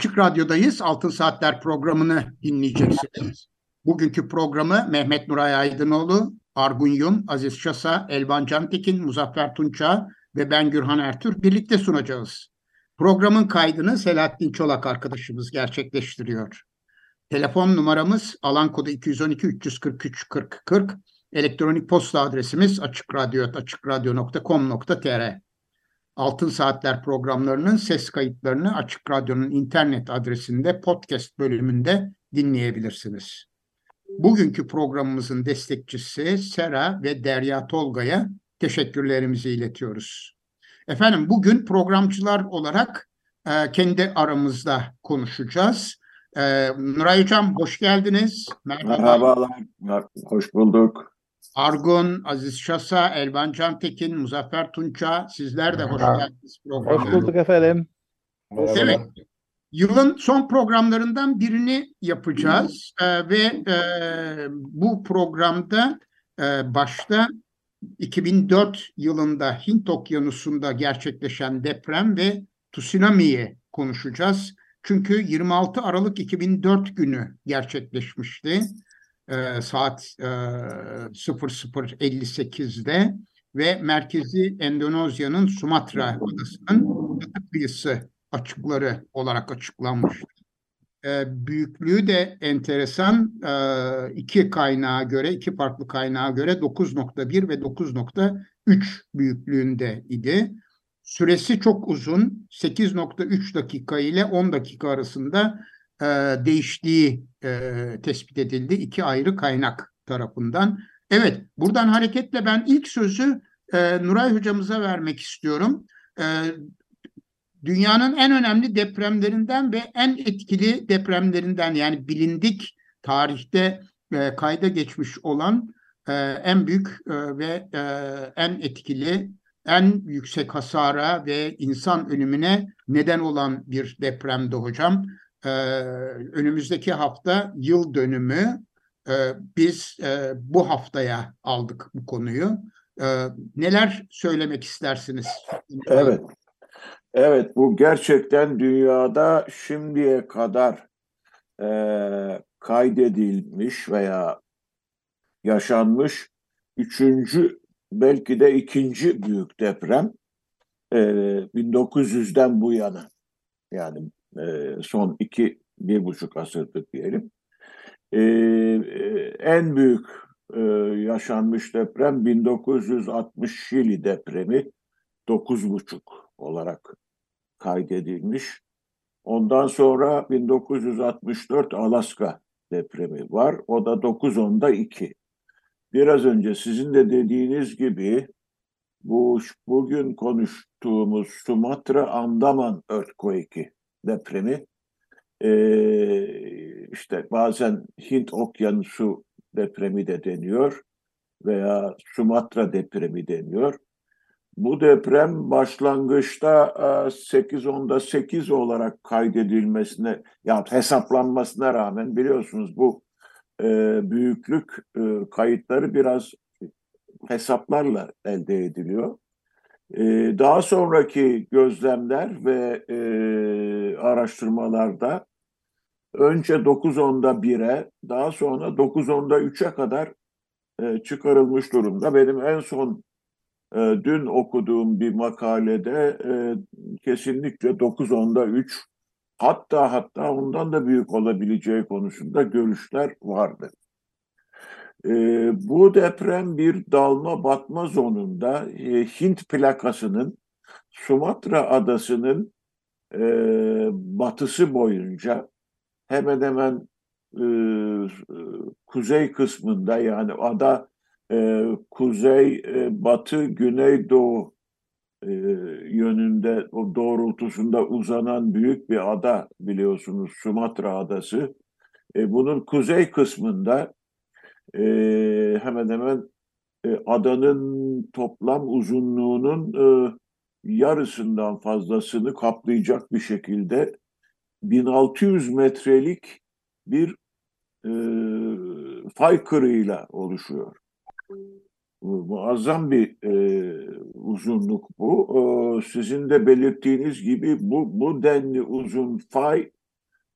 Açık Radyo'dayız. Altın Saatler programını dinleyeceksiniz. Bugünkü programı Mehmet Nuray Aydınoğlu, Argun Yum, Aziz Şasa, Elvan Cantekin, Muzaffer Tunça ve ben Gürhan Ertür birlikte sunacağız. Programın kaydını Selahattin Çolak arkadaşımız gerçekleştiriyor. Telefon numaramız alan kodu 212 343 40 40. Elektronik posta adresimiz açıkradyo.com.tr Altın Saatler programlarının ses kayıtlarını Açık Radyo'nun internet adresinde podcast bölümünde dinleyebilirsiniz. Bugünkü programımızın destekçisi Sera ve Derya Tolga'ya teşekkürlerimizi iletiyoruz. Efendim bugün programcılar olarak e, kendi aramızda konuşacağız. E, Nuray Hocam hoş geldiniz. Merhaba. Merhabalar, hoş bulduk. Argun, Aziz Şasa, Elvan Cantekin, Muzaffer Tunça sizler de hoş geldiniz programa. Hoş bulduk efendim. Evet. Yılın son programlarından birini yapacağız ee, ve e, bu programda e, başta 2004 yılında Hint Okyanusu'nda gerçekleşen deprem ve tsunami'yi konuşacağız. Çünkü 26 Aralık 2004 günü gerçekleşmişti e, saat e, 00.58'de ve merkezi Endonezya'nın Sumatra adasının batı kıyısı açıkları olarak açıklanmıştı. E, büyüklüğü de enteresan e, iki kaynağa göre, iki farklı kaynağa göre 9.1 ve 9.3 büyüklüğünde idi. Süresi çok uzun, 8.3 dakika ile 10 dakika arasında e, değiştiği e, tespit edildi iki ayrı kaynak tarafından. Evet, buradan hareketle ben ilk sözü e, Nuray hocamıza vermek istiyorum. E, dünyanın en önemli depremlerinden ve en etkili depremlerinden yani bilindik tarihte e, kayda geçmiş olan e, en büyük e, ve e, en etkili, en yüksek hasara ve insan ölümüne neden olan bir depremdi hocam e, önümüzdeki hafta yıl dönümü e, biz e, bu haftaya aldık bu konuyu. E, neler söylemek istersiniz? Evet. Evet bu gerçekten dünyada şimdiye kadar e, kaydedilmiş veya yaşanmış üçüncü belki de ikinci büyük deprem e, 1900'den bu yana yani e, son iki, bir buçuk asırdır diyelim. E, en büyük e, yaşanmış deprem 1960 Şili depremi 9,5 olarak kaydedilmiş. Ondan sonra 1964 Alaska depremi var. O da 9.10'da 2. Biraz önce sizin de dediğiniz gibi bu bugün konuştuğumuz Sumatra Andaman earthquake'i depremi e, işte bazen Hint Okyanusu depremi de deniyor veya Sumatra depremi deniyor. Bu deprem başlangıçta 8-10'da 8 olarak kaydedilmesine ya hesaplanmasına rağmen biliyorsunuz bu e, büyüklük e, kayıtları biraz hesaplarla elde ediliyor. Ee, daha sonraki gözlemler ve e, araştırmalarda önce 9.10'da 1'e daha sonra 9.10'da 3'e kadar e, çıkarılmış durumda. Benim en son e, dün okuduğum bir makalede e, kesinlikle 9.10'da 3 hatta hatta ondan da büyük olabileceği konusunda görüşler vardı. E, bu deprem bir dalma batma zonunda e, Hint plakasının Sumatra adasının e, batısı boyunca hemen hemen e, kuzey kısmında yani ada kuzey, batı, güneydoğu e, yönünde o doğrultusunda uzanan büyük bir ada biliyorsunuz Sumatra adası. E, bunun kuzey kısmında e, hemen hemen e, adanın toplam uzunluğunun e, yarısından fazlasını kaplayacak bir şekilde 1600 metrelik bir e, fay kırığıyla oluşuyor. Muazzam bir e, uzunluk bu. E, sizin de belirttiğiniz gibi bu, bu denli uzun fay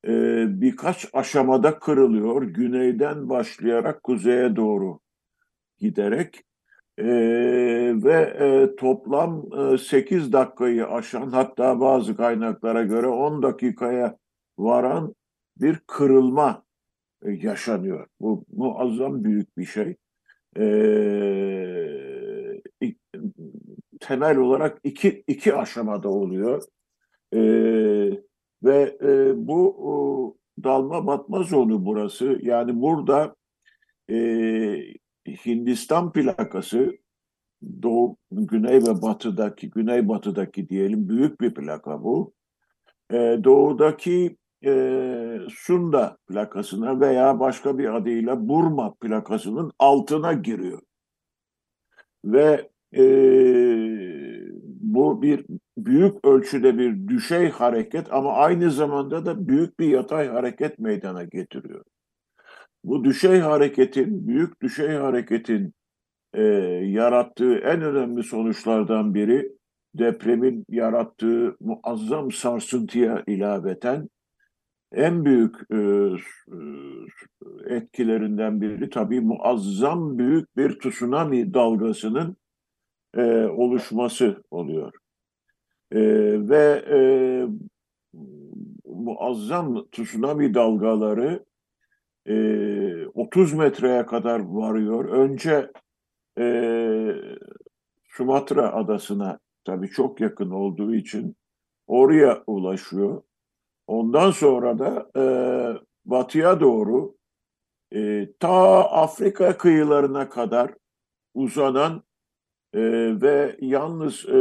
e, birkaç aşamada kırılıyor. Güneyden başlayarak kuzeye doğru giderek e, ve e, toplam e, 8 dakikayı aşan hatta bazı kaynaklara göre 10 dakikaya varan bir kırılma e, yaşanıyor. Bu muazzam büyük bir şey. E, temel olarak iki, iki aşamada oluyor. E, ve e, bu o, dalma batma zonu burası. Yani burada e, Hindistan plakası doğu, güney ve batıdaki, güney batıdaki diyelim büyük bir plaka bu. E, doğudaki e, Sunda plakasına veya başka bir adıyla Burma plakasının altına giriyor. Ve e, bu bir büyük ölçüde bir düşey hareket ama aynı zamanda da büyük bir yatay hareket meydana getiriyor. Bu düşey hareketin, büyük düşey hareketin e, yarattığı en önemli sonuçlardan biri depremin yarattığı muazzam sarsıntıya ilaveten en büyük e, etkilerinden biri tabii muazzam büyük bir tsunami dalgasının e, oluşması oluyor. E, ve e, muazzam tsunami dalgaları e, 30 metreye kadar varıyor. Önce e, Sumatra adasına tabii çok yakın olduğu için oraya ulaşıyor. Ondan sonra da e, batıya doğru e, ta Afrika kıyılarına kadar uzanan e, ve yalnız e,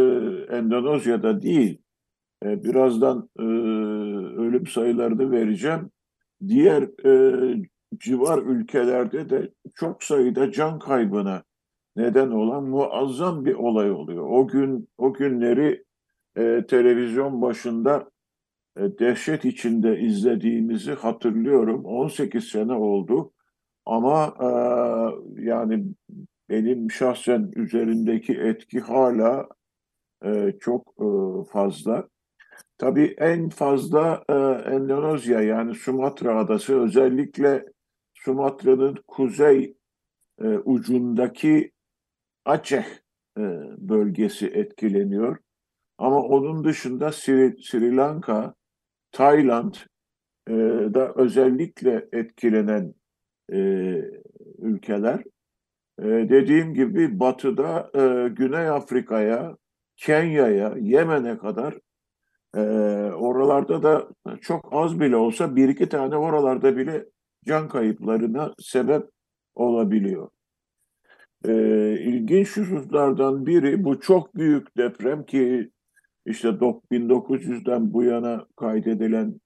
Endonezya'da değil, e, birazdan e, ölüm sayılarını vereceğim. Diğer e, civar ülkelerde de çok sayıda can kaybına neden olan muazzam bir olay oluyor. O gün o günleri e, televizyon başında e, dehşet içinde izlediğimizi hatırlıyorum. 18 sene oldu ama e, yani benim şahsen üzerindeki etki hala e, çok e, fazla. Tabii en fazla e, Endonezya yani Sumatra adası özellikle Sumatra'nın kuzey e, ucundaki Aceh e, bölgesi etkileniyor. Ama onun dışında Sri, Sri Lanka, Tayland e, da özellikle etkilenen e, ülkeler. E, dediğim gibi batıda e, Güney Afrika'ya, Kenya'ya, Yemen'e kadar e, oralarda da çok az bile olsa bir iki tane oralarda bile can kayıplarına sebep olabiliyor. E, ilginç hususlardan biri bu çok büyük deprem ki işte 1900'den bu yana kaydedilen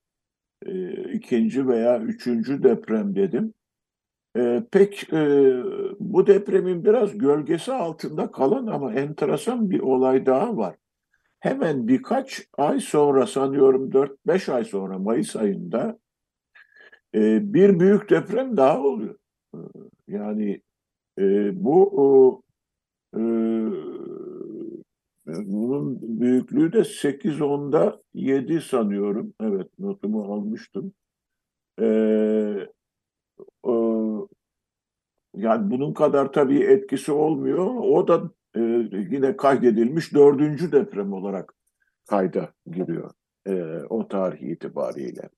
e, ikinci veya üçüncü deprem dedim. E, pek e, bu depremin biraz gölgesi altında kalan ama enteresan bir olay daha var. Hemen birkaç ay sonra sanıyorum 4-5 ay sonra Mayıs ayında e, bir büyük deprem daha oluyor. E, yani e, bu o, e, bunun büyüklüğü de 8 onda 7 sanıyorum. Evet notumu almıştım. Ee, o, yani bunun kadar tabii etkisi olmuyor. O da e, yine kaydedilmiş dördüncü deprem olarak kayda giriyor e, o tarih itibariyle.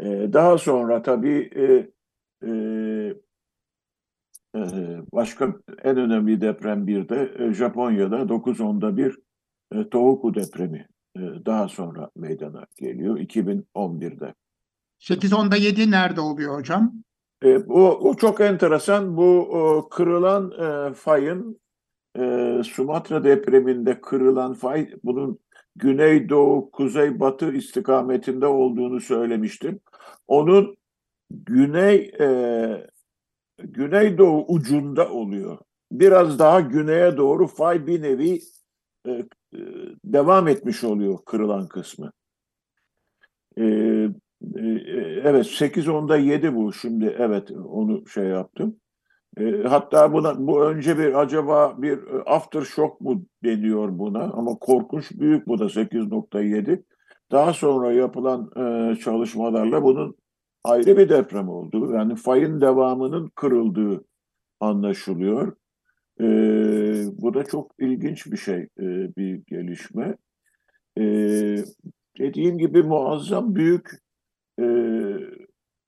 E, daha sonra tabii e, e, ee, başka en önemli deprem bir de e, Japonya'da 9.10'da bir e, Tohoku depremi e, daha sonra meydana geliyor 2011'de. 8.10'da 7 nerede oluyor hocam? E, bu, bu çok enteresan. Bu o, kırılan e, fayın e, Sumatra depreminde kırılan fay bunun güneydoğu, kuzeybatı istikametinde olduğunu söylemiştim. Onun güney e, güneydoğu ucunda oluyor. Biraz daha güneye doğru fay bir nevi e, e, devam etmiş oluyor kırılan kısmı. E, e, evet 8 onda 7 bu şimdi evet onu şey yaptım. E, hatta buna bu önce bir acaba bir aftershock mu deniyor buna ama korkunç büyük bu da 8.7. Daha sonra yapılan e, çalışmalarla bunun ayrı bir deprem olduğu yani fayın devamının kırıldığı anlaşılıyor. E, bu da çok ilginç bir şey, e, bir gelişme. E, dediğim gibi muazzam büyük e,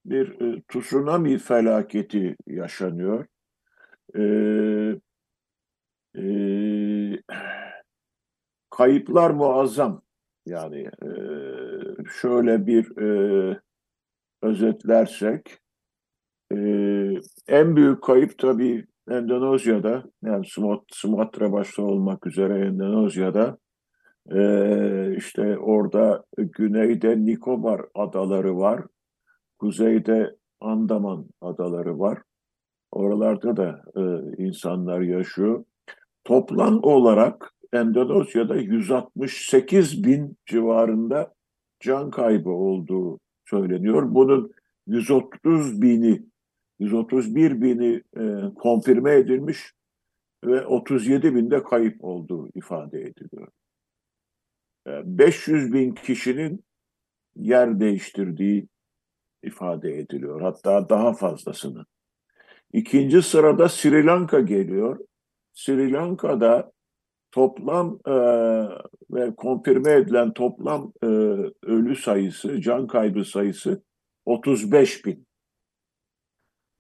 bir e, tsunami felaketi yaşanıyor. E, e, kayıplar muazzam. Yani e, şöyle bir e, özetlersek, e, en büyük kayıp tabii Endonezya'da, yani Sumatra başta olmak üzere Endonezya'da, e, işte orada güneyde Nikobar adaları var, kuzeyde Andaman adaları var. Oralarda da e, insanlar yaşıyor. Toplam olarak Endonezya'da 168 bin civarında can kaybı olduğu söyleniyor. Bunun 130 bini, 131 bini e, konfirme edilmiş ve 37 binde kayıp olduğu ifade ediliyor. E, 500 bin kişinin yer değiştirdiği ifade ediliyor. Hatta daha fazlasını. İkinci sırada Sri Lanka geliyor. Sri Lanka'da toplam e, ve konfirme edilen toplam e, ölü sayısı, can kaybı sayısı 35 bin.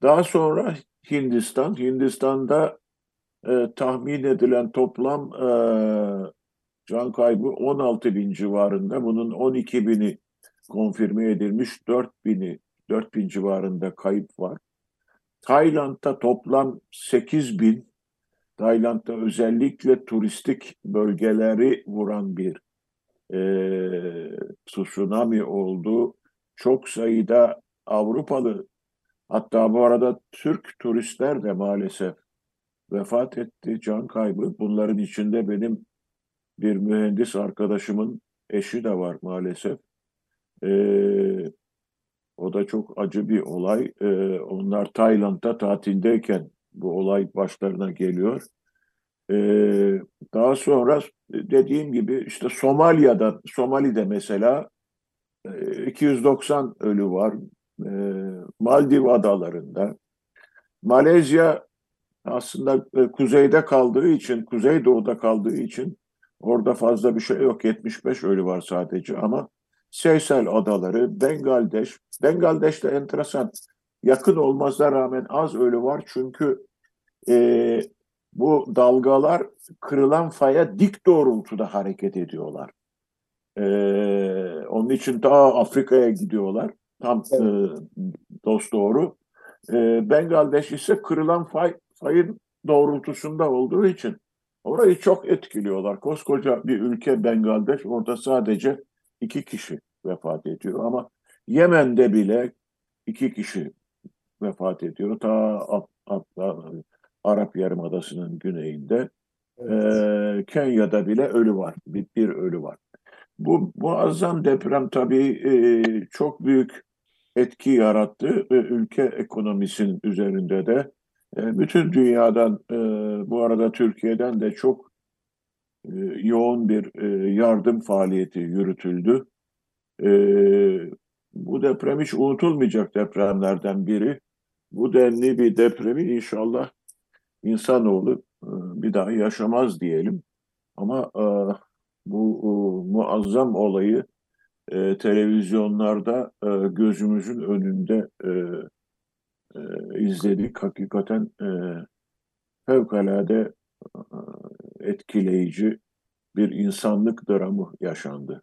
Daha sonra Hindistan, Hindistan'da e, tahmin edilen toplam e, can kaybı 16 bin civarında. Bunun 12 bini konfirme edilmiş, 4 bini 4 bin civarında kayıp var. Tayland'da toplam 8 bin, Tayland'da özellikle turistik bölgeleri vuran bir e, tsunami oldu. Çok sayıda Avrupalı hatta bu arada Türk turistler de maalesef vefat etti, can kaybı. Bunların içinde benim bir mühendis arkadaşımın eşi de var maalesef. Ee, o da çok acı bir olay. Ee, onlar Tayland'da tatildeyken bu olay başlarına geliyor. Ee, daha sonra dediğim gibi işte Somali'de, Somali'de mesela 290 ölü var. Ee, Maldiv adalarında. Malezya aslında e, kuzeyde kaldığı için, kuzeydoğuda kaldığı için orada fazla bir şey yok. 75 ölü var sadece ama Seysel adaları, Bengaldeş. Bengaldeş de enteresan. Yakın olmasına rağmen az ölü var çünkü e, bu dalgalar kırılan faya dik doğrultuda hareket ediyorlar. E, onun için daha Afrika'ya gidiyorlar. Tam evet. e, dost doğru. E, Bengaldeş ise kırılan fay, fayın doğrultusunda olduğu için orayı çok etkiliyorlar. Koskoca bir ülke Bengaldeş orada sadece iki kişi vefat ediyor ama Yemen'de bile iki kişi vefat ediyor. Ta Arap Yarımadası'nın güneyinde. Evet. E, Kenya'da bile ölü var. Bir, bir ölü var. Bu muazzam deprem tabii e, çok büyük etki yarattı. E, ülke ekonomisinin üzerinde de. E, bütün dünyadan, e, bu arada Türkiye'den de çok e, yoğun bir yardım faaliyeti yürütüldü. Bu deprem hiç unutulmayacak depremlerden biri. Bu denli bir depremi inşallah insanoğlu bir daha yaşamaz diyelim. Ama bu muazzam olayı televizyonlarda gözümüzün önünde e, izledik. Hakikaten e, fevkalade e, etkileyici bir insanlık dramı yaşandı.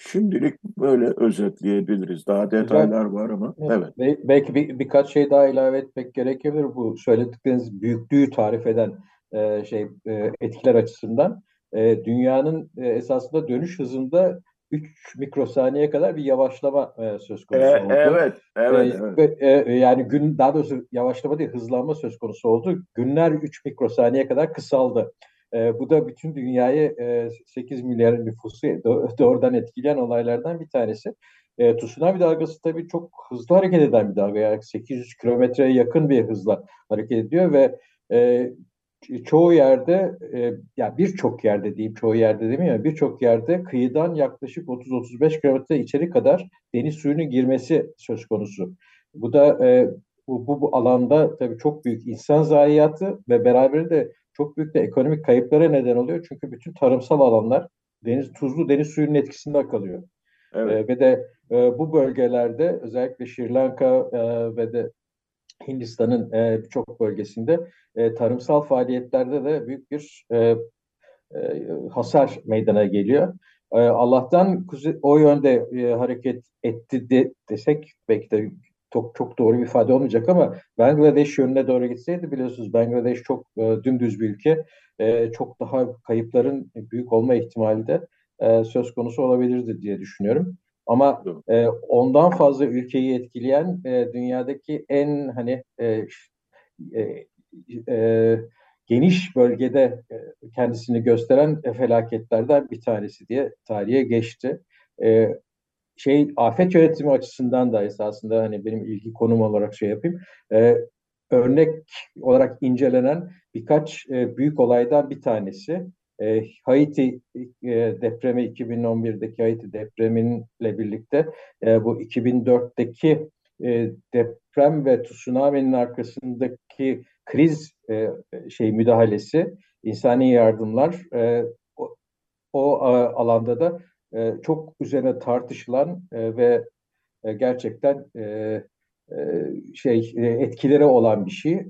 Şimdilik böyle özetleyebiliriz. Daha detaylar var ama evet. Be- Belki bir, birkaç şey daha ilave etmek gerekebilir bu söyledikleriniz büyüklüğü tarif eden e, şey e, etkiler açısından. E, dünyanın e, esasında dönüş hızında 3 mikrosaniye kadar bir yavaşlama e, söz E, konusu oldu. evet, evet, E, evet. ve, e, yani gün daha doğrusu yavaşlama değil hızlanma söz konusu oldu. Günler 3 mikrosaniye kadar kısaldı. E, bu da bütün dünyayı e, 8 milyar nüfusu do- doğrudan etkileyen olaylardan bir tanesi. E, tsunami dalgası tabii çok hızlı hareket eden bir dalga. Yani 800 kilometreye yakın bir hızla hareket ediyor ve e, çoğu yerde e, ya birçok yerde diyeyim çoğu yerde demeyeyim birçok yerde kıyıdan yaklaşık 30-35 kilometre içeri kadar deniz suyunun girmesi söz konusu. Bu da e, bu, bu, bu alanda tabii çok büyük insan zayiatı ve beraberinde çok büyük de ekonomik kayıplara neden oluyor. Çünkü bütün tarımsal alanlar deniz tuzlu deniz suyunun etkisinde kalıyor. Evet. E, ve de e, bu bölgelerde özellikle Sri Lanka e, ve de Hindistan'ın e, birçok bölgesinde e, tarımsal faaliyetlerde de büyük bir e, e, hasar meydana geliyor. E, Allah'tan o yönde e, hareket etti de, desek belki de çok çok doğru bir ifade olmayacak ama Bangladeş yönüne doğru gitseydi biliyorsunuz Bangladeş çok e, dümdüz bir ülke. E, çok daha kayıpların büyük olma ihtimali de e, söz konusu olabilirdi diye düşünüyorum. Ama e, ondan fazla ülkeyi etkileyen e, dünyadaki en hani e, e, e, geniş bölgede e, kendisini gösteren e, felaketlerden bir tanesi diye tarihe geçti. E, şey afet yönetimi açısından da esasında hani benim ilgi konum olarak şey yapayım. E, örnek olarak incelenen birkaç e, büyük olaydan bir tanesi. E, Haiti e, depremi 2011'deki Haiti depreminle birlikte e, bu 2004'teki e, deprem ve tsunami'nin arkasındaki kriz e, şey müdahalesi, insani yardımlar e, o, o alanda da e, çok üzerine tartışılan e, ve e, gerçekten e, e, şey e, etkileri olan bir şey.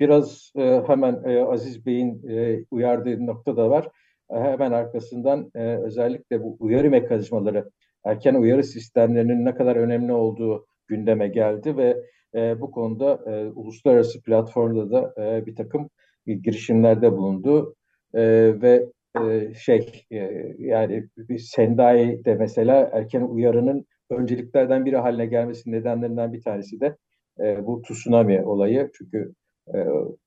Biraz e, hemen e, Aziz Bey'in e, uyardığı nokta da var. E, hemen arkasından e, özellikle bu uyarı mekanizmaları, erken uyarı sistemlerinin ne kadar önemli olduğu gündeme geldi ve e, bu konuda e, uluslararası platformda da e, bir takım girişimlerde bulundu e, ve e, şey e, yani bir Sendai'de mesela erken uyarının önceliklerden biri haline gelmesinin nedenlerinden bir tanesi de e, bu tsunami olayı çünkü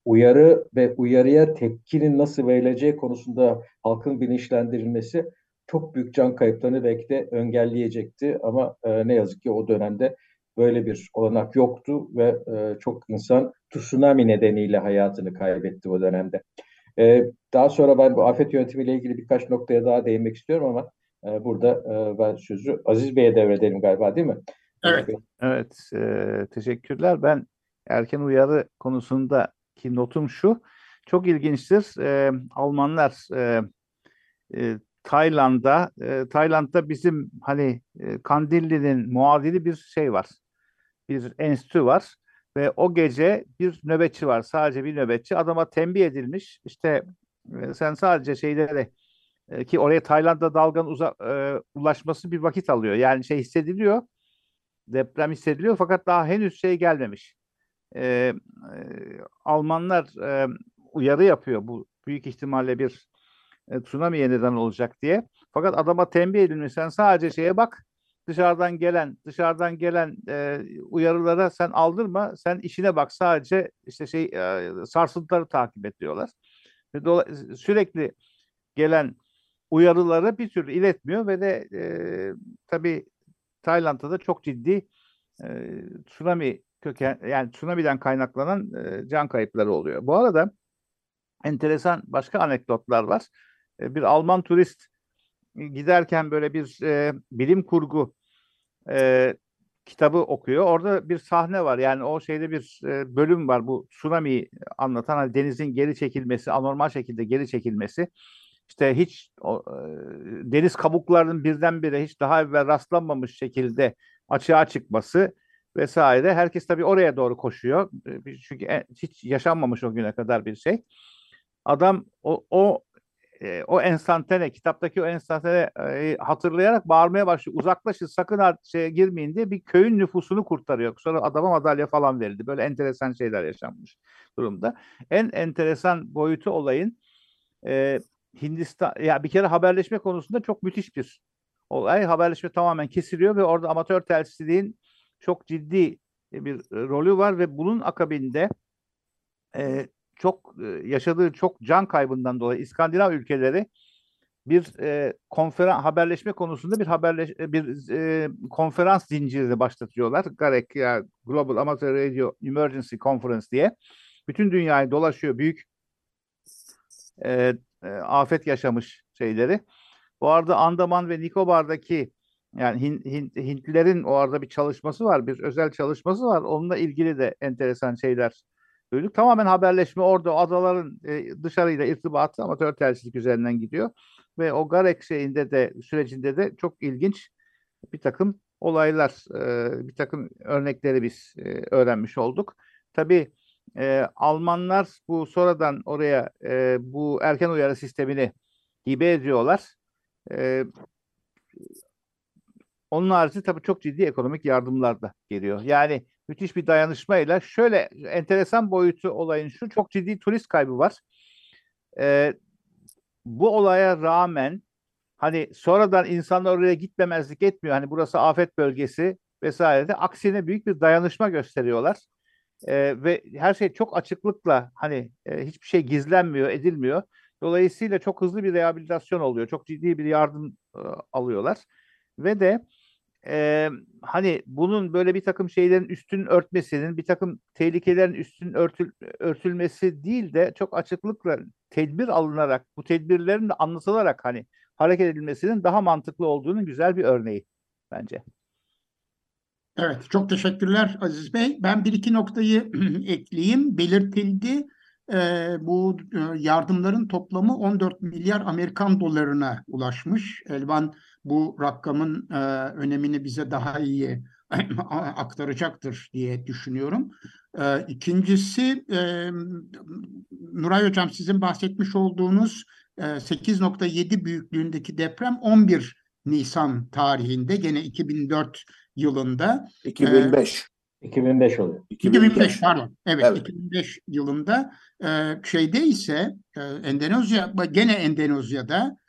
uyarı ve uyarıya tepkinin nasıl verileceği konusunda halkın bilinçlendirilmesi çok büyük can kayıplarını belki de engelleyecekti ama e, ne yazık ki o dönemde böyle bir olanak yoktu ve e, çok insan tsunami nedeniyle hayatını kaybetti o dönemde. E, daha sonra ben bu afet yönetimiyle ilgili birkaç noktaya daha değinmek istiyorum ama e, burada e, ben sözü Aziz Bey'e devredelim galiba değil mi? Evet. Evet, e, teşekkürler. Ben erken uyarı konusundaki notum şu. Çok ilginçtir. E, Almanlar e, e, Tayland'da, e, Tayland'da bizim hani e, Kandilli'nin muadili bir şey var. Bir enstitü var ve o gece bir nöbetçi var. Sadece bir nöbetçi. Adama tembih edilmiş. İşte e, sen sadece şeyleri e, ki oraya Tayland'da dalganın uza, e, ulaşması bir vakit alıyor. Yani şey hissediliyor. Deprem hissediliyor fakat daha henüz şey gelmemiş. E, Almanlar e, uyarı yapıyor. Bu büyük ihtimalle bir e, tsunamiye neden olacak diye. Fakat adama tembih edilmiş. Sen sadece şeye bak. Dışarıdan gelen dışarıdan gelen e, uyarılara sen aldırma. Sen işine bak. Sadece işte şey e, sarsıntıları takip et diyorlar. Dola- sürekli gelen uyarıları bir türlü iletmiyor ve de e, tabii Tayland'da da çok ciddi e, tsunami köken yani tsunami'den kaynaklanan e, can kayıpları oluyor. Bu arada enteresan başka anekdotlar var. E, bir Alman turist giderken böyle bir e, bilim kurgu e, kitabı okuyor. Orada bir sahne var. Yani o şeyde bir e, bölüm var. Bu tsunami'yi anlatan hani denizin geri çekilmesi, anormal şekilde geri çekilmesi. İşte hiç o, e, deniz kabuklarının birdenbire hiç daha evvel rastlanmamış şekilde açığa çıkması vesaire. Herkes tabii oraya doğru koşuyor. E, Çünkü hiç yaşanmamış o güne kadar bir şey. Adam o, o e, o enstantane, kitaptaki o enstantane hatırlayarak bağırmaya başlıyor. Uzaklaşın, sakın şeye girmeyin diye bir köyün nüfusunu kurtarıyor. Sonra adama madalya falan verildi. Böyle enteresan şeyler yaşanmış durumda. En enteresan boyutu olayın e, Hindistan, ya bir kere haberleşme konusunda çok müthiş bir olay. Haberleşme tamamen kesiliyor ve orada amatör telsizliğin çok ciddi bir e, rolü var ve bunun akabinde e, çok e, yaşadığı çok can kaybından dolayı İskandinav ülkeleri bir e, konferans haberleşme konusunda bir haberleş e, bir e, konferans zinciri başlatıyorlar. GAREC ya Global Amateur Radio Emergency Conference diye. Bütün dünyayı dolaşıyor büyük e, e, afet yaşamış şeyleri. Bu arada Andaman ve Nikobar'daki yani Hin- Hin- Hintlilerin o arada bir çalışması var, bir özel çalışması var. Onunla ilgili de enteresan şeyler duyduk. Tamamen haberleşme orada adaların e, dışarıyla irtibatı amatör telsizlik üzerinden gidiyor. Ve o GAREK şeyinde de sürecinde de çok ilginç bir takım olaylar, e, bir takım örnekleri biz e, öğrenmiş olduk. Tabii e, Almanlar bu sonradan oraya e, bu erken uyarı sistemini hibe ediyorlar. E, onun harici tabii çok ciddi ekonomik yardımlar da geliyor. Yani müthiş bir dayanışmayla şöyle enteresan boyutu olayın şu çok ciddi turist kaybı var. E, bu olaya rağmen hani sonradan insanlar oraya gitmemezlik etmiyor. Hani burası afet bölgesi vesaire de aksine büyük bir dayanışma gösteriyorlar. Ee, ve her şey çok açıklıkla hani e, hiçbir şey gizlenmiyor, edilmiyor. Dolayısıyla çok hızlı bir rehabilitasyon oluyor. Çok ciddi bir yardım e, alıyorlar. Ve de e, hani bunun böyle bir takım şeylerin üstün örtmesinin, bir takım tehlikelerin üstün örtül, örtülmesi değil de çok açıklıkla tedbir alınarak, bu tedbirlerin de anlatılarak hani hareket edilmesinin daha mantıklı olduğunun güzel bir örneği bence. Evet, çok teşekkürler Aziz Bey. Ben bir iki noktayı ekleyeyim. Belirtildi e, bu yardımların toplamı 14 milyar Amerikan dolarına ulaşmış. Elvan bu rakamın e, önemini bize daha iyi aktaracaktır diye düşünüyorum. E, ikincisi, e, Nuray Hocam sizin bahsetmiş olduğunuz e, 8.7 büyüklüğündeki deprem 11 Nisan tarihinde gene 2004 yılında 2005. 2005 oluyor. 2005 pardon. Evet, Evet. 2005 yılında e, şeyde ise e, Endonezya gene Endonezya'da e,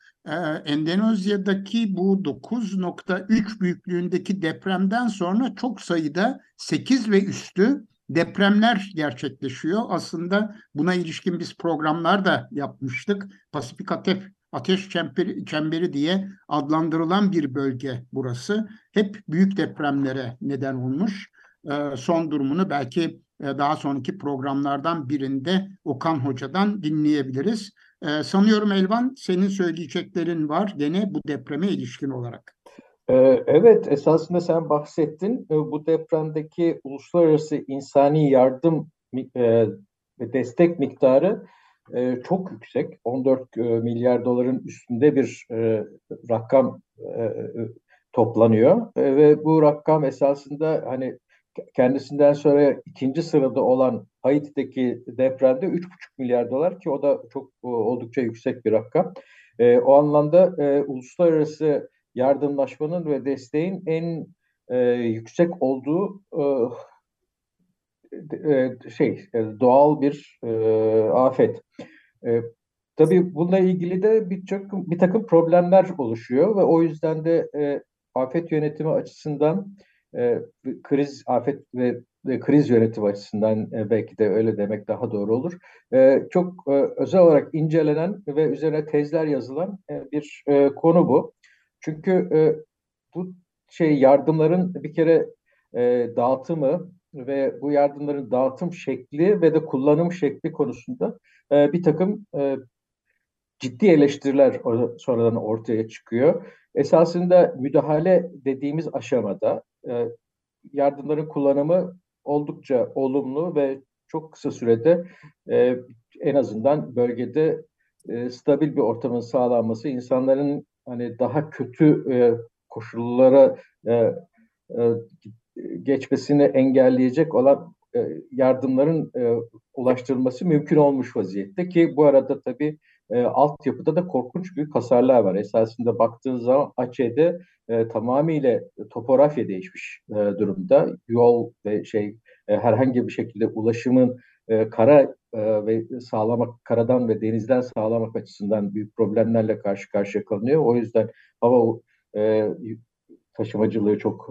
Endonezya'daki bu 9.3 büyüklüğündeki depremden sonra çok sayıda 8 ve üstü depremler gerçekleşiyor. Aslında buna ilişkin biz programlar da yapmıştık. Pasifik Ateş, Ateş Çemberi, Çemberi diye adlandırılan bir bölge burası. Hep büyük depremlere neden olmuş. Ee, son durumunu belki daha sonraki programlardan birinde Okan Hoca'dan dinleyebiliriz. Ee, sanıyorum Elvan senin söyleyeceklerin var gene bu depreme ilişkin olarak. Ee, Evet, esasında sen bahsettin. Ee, Bu depremdeki uluslararası insani yardım e, ve destek miktarı e, çok yüksek. 14 e, milyar doların üstünde bir rakam toplanıyor. Ve bu rakam esasında hani kendisinden sonra ikinci sırada olan Haiti'deki depremde 3,5 milyar dolar ki o da çok oldukça yüksek bir rakam. E, O anlamda e, uluslararası yardımlaşmanın ve desteğin en e, yüksek olduğu e, e, şey e, doğal bir e, afet. E, tabii bununla ilgili de birçok bir takım problemler oluşuyor ve o yüzden de e, afet yönetimi açısından e, kriz afet ve, kriz yönetimi açısından e, belki de öyle demek daha doğru olur. E, çok özel olarak incelenen ve üzerine tezler yazılan bir konu bu. Çünkü bu şey yardımların bir kere dağıtımı ve bu yardımların dağıtım şekli ve de kullanım şekli konusunda bir takım ciddi eleştiriler sonradan ortaya çıkıyor. Esasında müdahale dediğimiz aşamada e, yardımların kullanımı oldukça olumlu ve çok kısa sürede e, en azından bölgede e, stabil bir ortamın sağlanması, insanların hani daha kötü e, koşullara e, e, geçmesini engelleyecek olan e, yardımların e, ulaştırılması mümkün olmuş vaziyette ki bu arada tabii e, altyapıda da korkunç büyük hasarlar var. Esasında baktığınız zaman Aceh'de e, tamamıyla topografya değişmiş e, durumda. Yol ve şey e, herhangi bir şekilde ulaşımın e, kara e, ve sağlamak, karadan ve denizden sağlamak açısından büyük problemlerle karşı karşıya kalınıyor. O yüzden hava e, taşımacılığı çok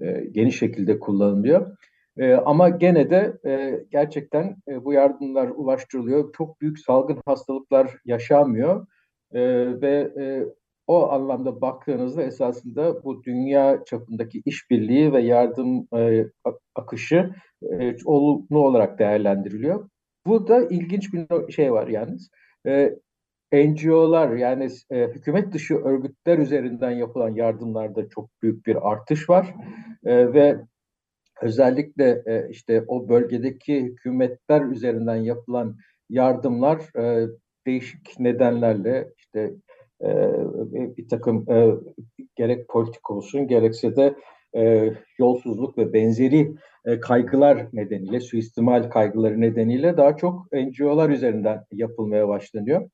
e, geniş şekilde kullanılıyor. E, ama gene de e, gerçekten e, bu yardımlar ulaştırılıyor. Çok büyük salgın hastalıklar yaşanmıyor e, ve e, o anlamda baktığınızda esasında bu dünya çapındaki işbirliği ve yardım e, akışı e, olumlu olarak değerlendiriliyor. Burada ilginç bir şey var yalnız. E, NGO'lar yani e, hükümet dışı örgütler üzerinden yapılan yardımlarda çok büyük bir artış var e, ve özellikle e, işte o bölgedeki hükümetler üzerinden yapılan yardımlar e, değişik nedenlerle işte e, bir takım e, gerek politik olsun gerekse de e, yolsuzluk ve benzeri e, kaygılar nedeniyle, suistimal kaygıları nedeniyle daha çok NGO'lar üzerinden yapılmaya başlanıyor.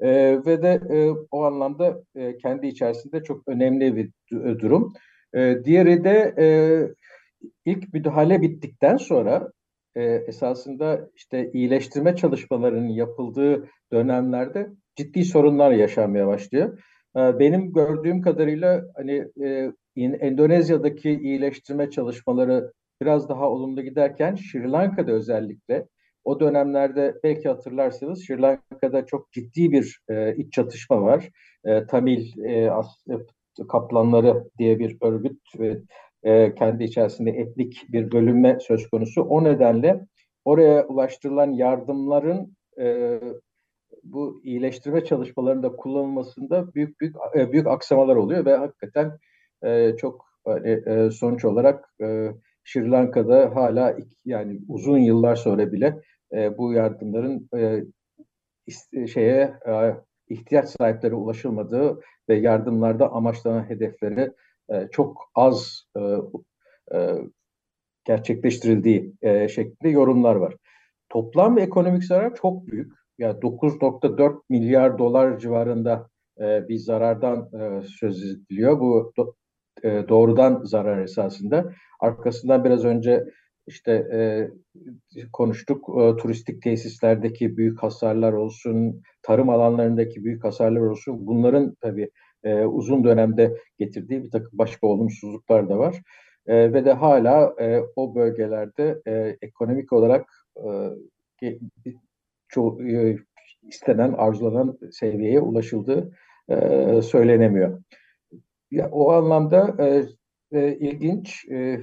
E, ve de e, o anlamda e, kendi içerisinde çok önemli bir durum. E, diğeri de e, ilk müdahale bittikten sonra e, esasında işte iyileştirme çalışmalarının yapıldığı dönemlerde ciddi sorunlar yaşanmaya başlıyor. E, benim gördüğüm kadarıyla hani e, Endonezya'daki iyileştirme çalışmaları biraz daha olumlu giderken Sri Lanka'da özellikle o dönemlerde belki hatırlarsınız Sri Lanka'da çok ciddi bir e, iç çatışma var. E, Tamil e, as, e, kaplanları diye bir örgüt ve e, kendi içerisinde etnik bir bölünme söz konusu. O nedenle oraya ulaştırılan yardımların e, bu iyileştirme çalışmalarında kullanılmasında büyük büyük e, büyük aksamalar oluyor ve hakikaten e, çok hani, e, sonuç olarak e, Sri Lanka'da hala yani uzun yıllar sonra bile e, bu yardımların e, şeye e, ihtiyaç sahipleri ulaşılmadığı ve yardımlarda amaçlanan hedefleri e, çok az e, e, gerçekleştirildiği e, şeklinde yorumlar var. Toplam ekonomik zarar çok büyük. Yani 9.4 milyar dolar civarında bir zarardan söz ediliyor. Bu do, doğrudan zarar esasında. Arkasından biraz önce işte e, konuştuk e, turistik tesislerdeki büyük hasarlar olsun, tarım alanlarındaki büyük hasarlar olsun. Bunların tabii e, uzun dönemde getirdiği bir takım başka olumsuzluklar da var. E, ve de hala e, o bölgelerde e, ekonomik olarak e, çok e, istenen, arzulanan seviyeye ulaşıldığı e, söylenemiyor. Ya, o anlamda e, e, ilginç e,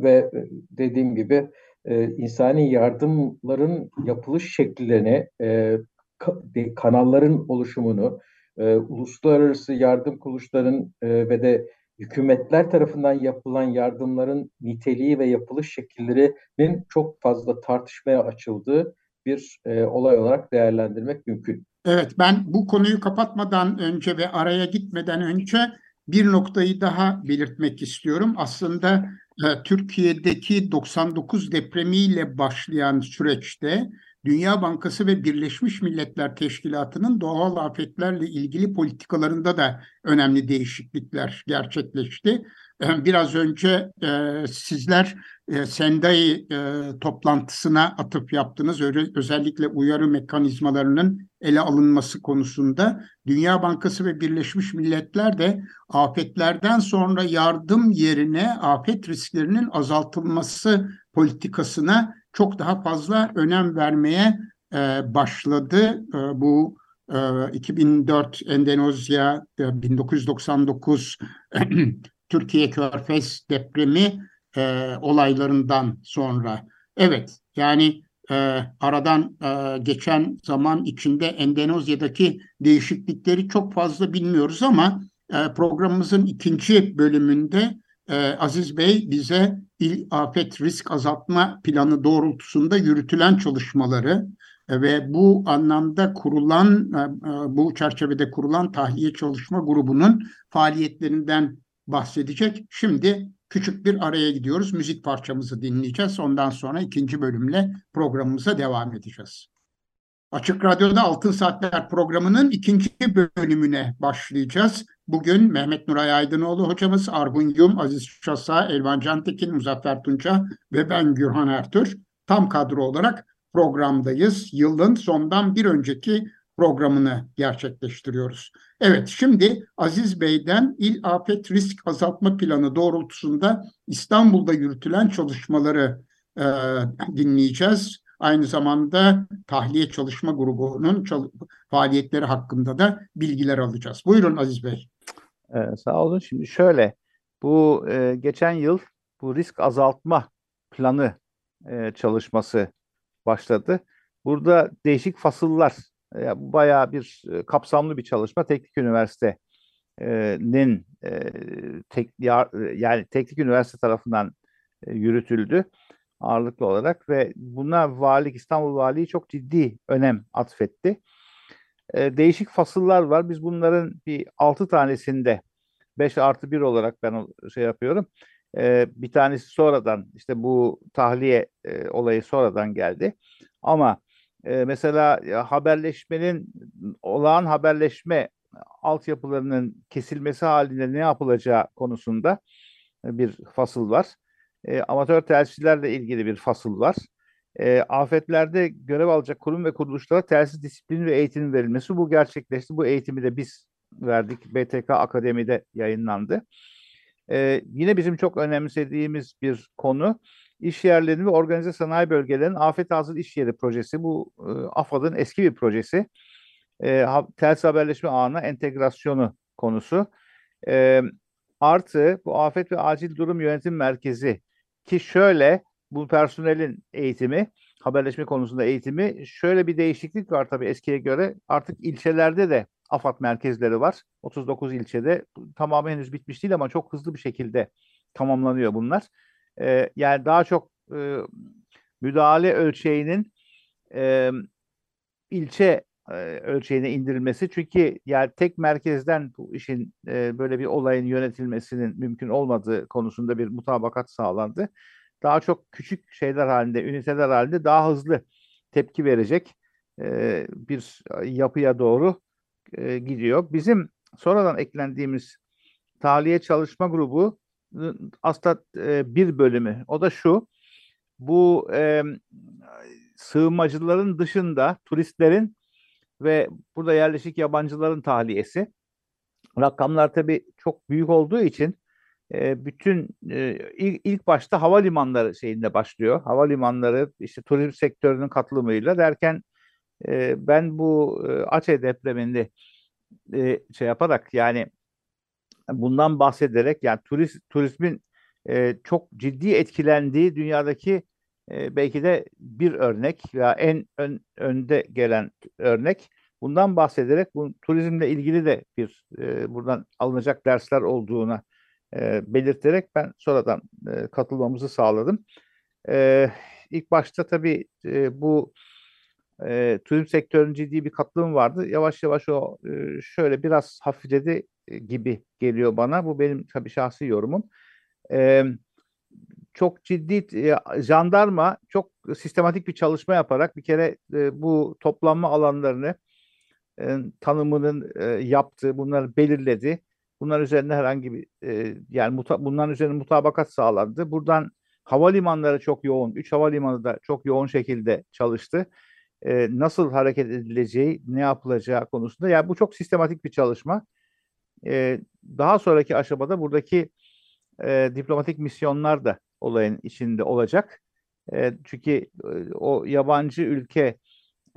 ve dediğim gibi e, insani yardımların yapılış şekillerini, e, ka, de, kanalların oluşumunu, e, uluslararası yardım kuruluşların e, ve de hükümetler tarafından yapılan yardımların niteliği ve yapılış şekillerinin çok fazla tartışmaya açıldığı bir e, olay olarak değerlendirmek mümkün. Evet, ben bu konuyu kapatmadan önce ve araya gitmeden önce bir noktayı daha belirtmek istiyorum. Aslında e, Türkiye'deki 99 depremiyle başlayan süreçte Dünya Bankası ve Birleşmiş Milletler Teşkilatı'nın doğal afetlerle ilgili politikalarında da önemli değişiklikler gerçekleşti. Ee, biraz önce e, sizler e, Sendai e, toplantısına atıp yaptınız. Özellikle uyarı mekanizmalarının ele alınması konusunda Dünya Bankası ve Birleşmiş Milletler de afetlerden sonra yardım yerine afet risklerinin azaltılması politikasına çok daha fazla önem vermeye e, başladı. E, bu e, 2004 Endonezya, e, 1999 Türkiye Körfez depremi e, olaylarından sonra. Evet, yani e, aradan e, geçen zaman içinde Endonezya'daki değişiklikleri çok fazla bilmiyoruz ama e, programımızın ikinci bölümünde e, Aziz Bey bize il afet risk azaltma planı doğrultusunda yürütülen çalışmaları e, ve bu anlamda kurulan e, e, bu çerçevede kurulan tahliye çalışma grubunun faaliyetlerinden bahsedecek. Şimdi küçük bir araya gidiyoruz. Müzik parçamızı dinleyeceğiz. Ondan sonra ikinci bölümle programımıza devam edeceğiz. Açık Radyo'da Altın Saatler programının ikinci bölümüne başlayacağız. Bugün Mehmet Nuray Aydınoğlu hocamız, Argun Yum, Aziz Şasa, Elvan Cantekin, Muzaffer Tunça ve ben Gürhan Ertür tam kadro olarak programdayız. Yılın sondan bir önceki programını gerçekleştiriyoruz. Evet, şimdi Aziz Bey'den İl Afet Risk Azaltma Planı doğrultusunda İstanbul'da yürütülen çalışmaları e, dinleyeceğiz. Aynı zamanda tahliye çalışma grubunun çal- faaliyetleri hakkında da bilgiler alacağız. Buyurun Aziz Bey. Ee, sağ olun. Şimdi şöyle, bu e, geçen yıl bu risk azaltma planı e, çalışması başladı. Burada değişik fasıllar, e, bayağı bir e, kapsamlı bir çalışma. Teknik Üniversite'nin e, tek, ya- yani Teknik Üniversite tarafından e, yürütüldü ağırlıklı olarak ve buna valilik İstanbul Valiliği çok ciddi önem atfetti. E, değişik fasıllar var. Biz bunların bir altı tanesinde 5 artı 1 olarak ben şey yapıyorum. E, bir tanesi sonradan işte bu tahliye e, olayı sonradan geldi. Ama e, mesela ya, haberleşmenin olağan haberleşme altyapılarının kesilmesi halinde ne yapılacağı konusunda e, bir fasıl var. E, amatör telsizlerle ilgili bir fasıl var. E, afetlerde görev alacak kurum ve kuruluşlara telsiz disiplini ve eğitim verilmesi bu gerçekleşti. Bu eğitimi de biz verdik. BTK Akademi'de yayınlandı. E, yine bizim çok önemsediğimiz bir konu iş yerlerinin ve organize sanayi bölgelerinin afet hazır iş yeri projesi. Bu e, AFAD'ın eski bir projesi. E, ha- telsiz haberleşme ağına entegrasyonu konusu. E, artı bu afet ve acil durum yönetim merkezi ki şöyle bu personelin eğitimi, haberleşme konusunda eğitimi şöyle bir değişiklik var tabii eskiye göre. Artık ilçelerde de AFAD merkezleri var. 39 ilçede. Tamamı henüz bitmiş değil ama çok hızlı bir şekilde tamamlanıyor bunlar. Ee, yani daha çok e, müdahale ölçeğinin e, ilçe ölçeğine indirilmesi. Çünkü yani tek merkezden bu işin böyle bir olayın yönetilmesinin mümkün olmadığı konusunda bir mutabakat sağlandı. Daha çok küçük şeyler halinde, üniteler halinde daha hızlı tepki verecek e, bir yapıya doğru e, gidiyor. Bizim sonradan eklendiğimiz tahliye çalışma grubu aslında e, bir bölümü. O da şu, bu e, sığınmacıların dışında turistlerin ve burada yerleşik yabancıların tahliyesi. Rakamlar tabii çok büyük olduğu için e, bütün e, ilk, ilk başta havalimanları şeyinde başlıyor. Havalimanları işte turizm sektörünün katılımıyla derken e, ben bu e, Aceh depreminde e, şey yaparak yani bundan bahsederek yani turist turizmin e, çok ciddi etkilendiği dünyadaki e, belki de bir örnek veya en ön, önde gelen örnek. Bundan bahsederek bu turizmle ilgili de bir e, buradan alınacak dersler olduğuna e, belirterek ben sonradan e, katılmamızı sağladım. E, ilk başta tabii e, bu e, turizm sektörünün ciddi bir katılımı vardı. Yavaş yavaş o e, şöyle biraz hafifledi e, gibi geliyor bana. Bu benim tabii şahsi yorumum. E, çok ciddi e, jandarma çok sistematik bir çalışma yaparak bir kere e, bu toplanma alanlarını e, tanımının e, yaptı, bunları belirledi. Bunlar üzerinde herhangi bir e, yani muta, bunların üzerine mutabakat sağlandı. Buradan havalimanları çok yoğun, üç havalimanı da çok yoğun şekilde çalıştı. E, nasıl hareket edileceği, ne yapılacağı konusunda. Yani bu çok sistematik bir çalışma. E, daha sonraki aşamada buradaki e, diplomatik misyonlar da olayın içinde olacak. E, çünkü e, o yabancı ülke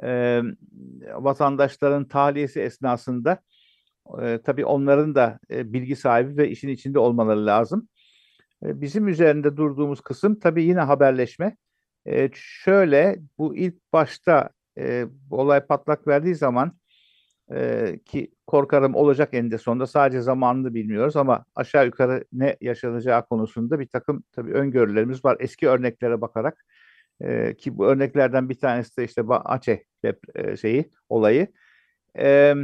e, vatandaşların tahliyesi esnasında e, tabii onların da e, bilgi sahibi ve işin içinde olmaları lazım. E, bizim üzerinde durduğumuz kısım tabii yine haberleşme. E, şöyle bu ilk başta bu olay patlak verdiği zaman ki korkarım olacak eninde sonunda sadece zamanını bilmiyoruz ama aşağı yukarı ne yaşanacağı konusunda bir takım tabii öngörülerimiz var. Eski örneklere bakarak ki bu örneklerden bir tanesi de işte Aceh şeyi olayı. E,